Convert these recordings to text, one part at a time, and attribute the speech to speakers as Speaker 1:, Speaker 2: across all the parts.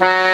Speaker 1: I'd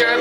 Speaker 1: Sure,